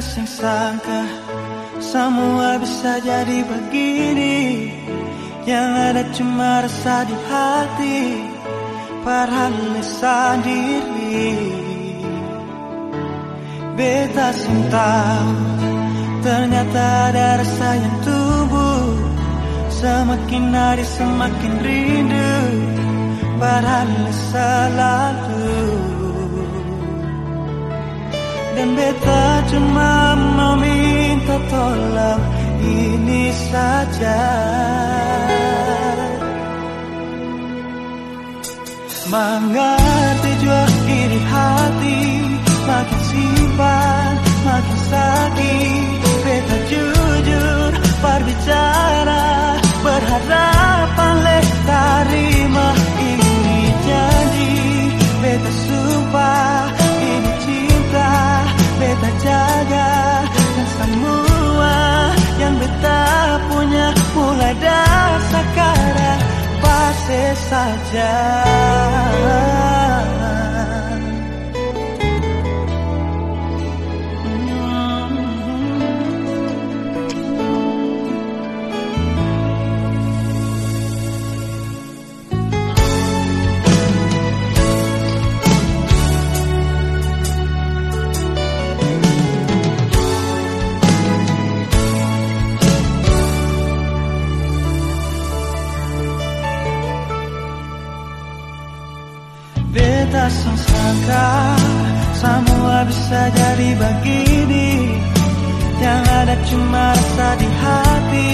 sing sangka semua bisa jadi begini. Yang ada cuma rasa di hati Padahal sendiri Beta tahu Ternyata ada rasa yang tumbuh. Semakin hari semakin rindu Padahal selalu dan beta cuma mau minta tolong ini saja. Mengerti jua iri hati Makin simpan, pasti saja tak sangka Semua bisa jadi begini. Yang ada cuma rasa di hati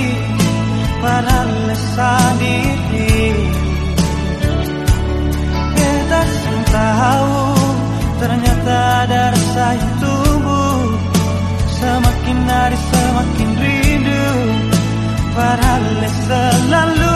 Padahal sendiri Kita tahu Ternyata ada rasa yang tumbuh. Semakin hari semakin rindu Padahal selalu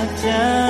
Pasti saja